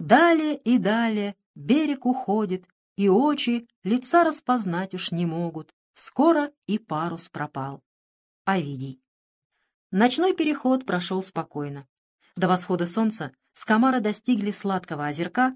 Далее и далее берег уходит, и очи лица распознать уж не могут. Скоро и парус пропал. Овидий. Ночной переход прошел спокойно. До восхода солнца скамары достигли сладкого озерка,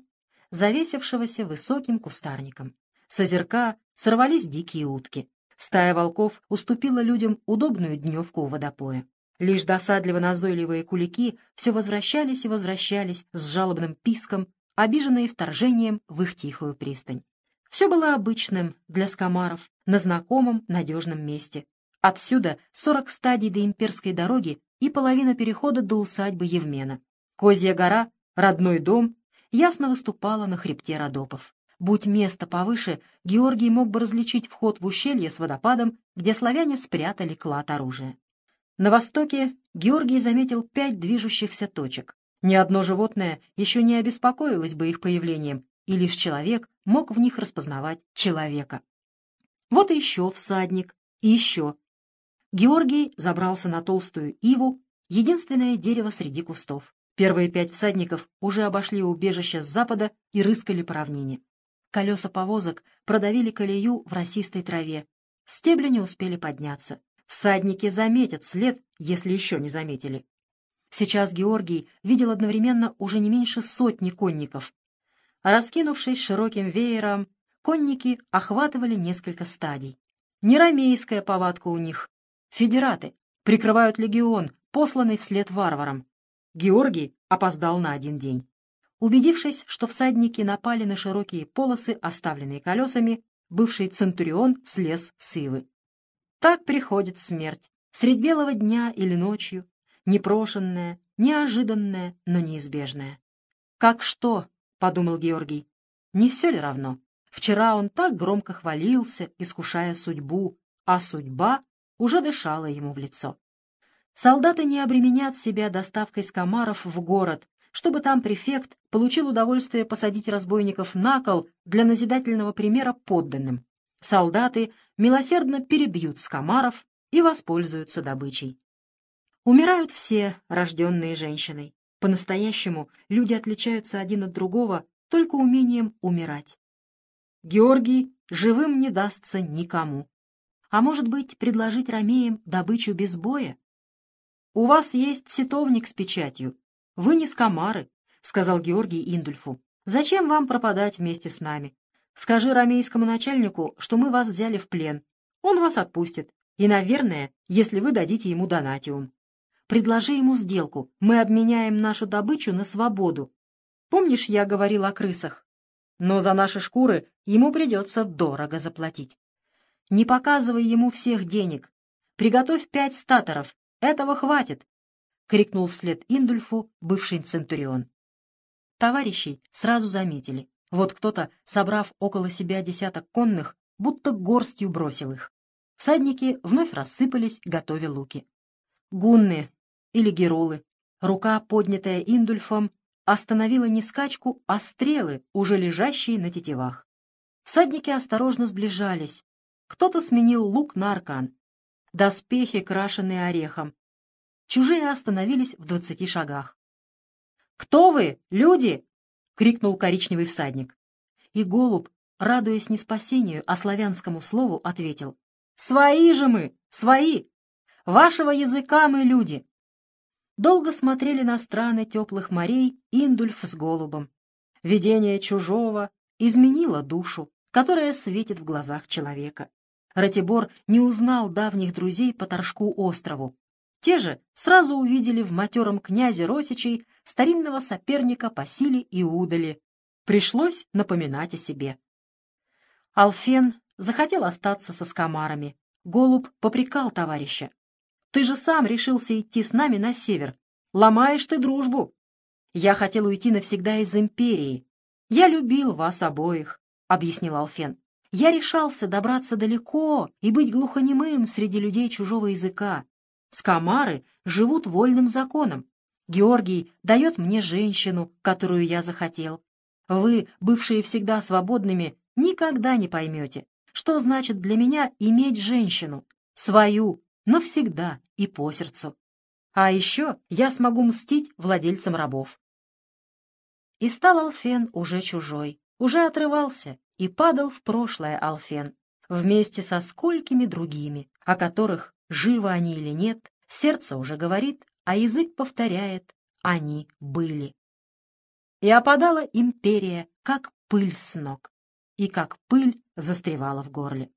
завесившегося высоким кустарником. С озерка сорвались дикие утки. Стая волков уступила людям удобную дневку у водопоя. Лишь досадливо назойливые кулики все возвращались и возвращались с жалобным писком, обиженные вторжением в их тихую пристань. Все было обычным для скомаров, на знакомом надежном месте. Отсюда сорок стадий до имперской дороги и половина перехода до усадьбы Евмена. Козья гора, родной дом, ясно выступала на хребте Родопов. Будь место повыше, Георгий мог бы различить вход в ущелье с водопадом, где славяне спрятали клад оружия. На востоке Георгий заметил пять движущихся точек. Ни одно животное еще не обеспокоилось бы их появлением, и лишь человек мог в них распознавать человека. Вот и еще всадник, и еще. Георгий забрался на толстую иву, единственное дерево среди кустов. Первые пять всадников уже обошли убежище с запада и рыскали по равнине. Колеса повозок продавили колею в росистой траве. Стебли не успели подняться. Всадники заметят след, если еще не заметили. Сейчас Георгий видел одновременно уже не меньше сотни конников. Раскинувшись широким веером, конники охватывали несколько стадий. Неромейская повадка у них. Федераты прикрывают легион, посланный вслед варварам. Георгий опоздал на один день. Убедившись, что всадники напали на широкие полосы, оставленные колесами, бывший Центурион слез с ивы. Так приходит смерть, средь белого дня или ночью, непрошенная, неожиданная, но неизбежная. «Как что?» — подумал Георгий. «Не все ли равно? Вчера он так громко хвалился, искушая судьбу, а судьба уже дышала ему в лицо. Солдаты не обременят себя доставкой скомаров в город, чтобы там префект получил удовольствие посадить разбойников на кол для назидательного примера подданным солдаты милосердно перебьют скомаров и воспользуются добычей. Умирают все, рожденные женщиной. По-настоящему люди отличаются один от другого только умением умирать. Георгий живым не дастся никому. А может быть, предложить ромеям добычу без боя? «У вас есть ситовник с печатью. Вы не скомары», — сказал Георгий Индульфу. «Зачем вам пропадать вместе с нами? Скажи рамейскому начальнику, что мы вас взяли в плен. Он вас отпустит. И, наверное, если вы дадите ему донатиум. Предложи ему сделку. Мы обменяем нашу добычу на свободу. Помнишь, я говорил о крысах? Но за наши шкуры ему придется дорого заплатить. Не показывай ему всех денег. Приготовь пять статоров. Этого хватит. — крикнул вслед Индульфу бывший Центурион. Товарищи сразу заметили. Вот кто-то, собрав около себя десяток конных, будто горстью бросил их. Всадники вновь рассыпались, готовя луки. Гунны или геролы, рука, поднятая Индульфом, остановила не скачку, а стрелы, уже лежащие на тетивах. Всадники осторожно сближались. Кто-то сменил лук на аркан. Доспехи, крашенные орехом. Чужие остановились в двадцати шагах. «Кто вы, люди?» — крикнул коричневый всадник. И голубь, радуясь не спасению, а славянскому слову, ответил. «Свои же мы! Свои! Вашего языка мы люди!» Долго смотрели на страны теплых морей Индульф с голубом. Видение чужого изменило душу, которая светит в глазах человека. Ратибор не узнал давних друзей по Торжку острову, те же сразу увидели в матером князе Росичей старинного соперника по силе и удали. Пришлось напоминать о себе. Алфен захотел остаться со скомарами. Голуб попрекал товарища. «Ты же сам решился идти с нами на север. Ломаешь ты дружбу. Я хотел уйти навсегда из империи. Я любил вас обоих», — объяснил Алфен. «Я решался добраться далеко и быть глухонемым среди людей чужого языка. Скамары живут вольным законом. Георгий дает мне женщину, которую я захотел. Вы, бывшие всегда свободными, никогда не поймете, что значит для меня иметь женщину, свою, но всегда и по сердцу. А еще я смогу мстить владельцам рабов. И стал Алфен уже чужой, уже отрывался и падал в прошлое Алфен, вместе со сколькими другими, о которых, живы они или нет, сердце уже говорит, а язык повторяет, они были. И опадала империя, как пыль с ног, и как пыль застревала в горле.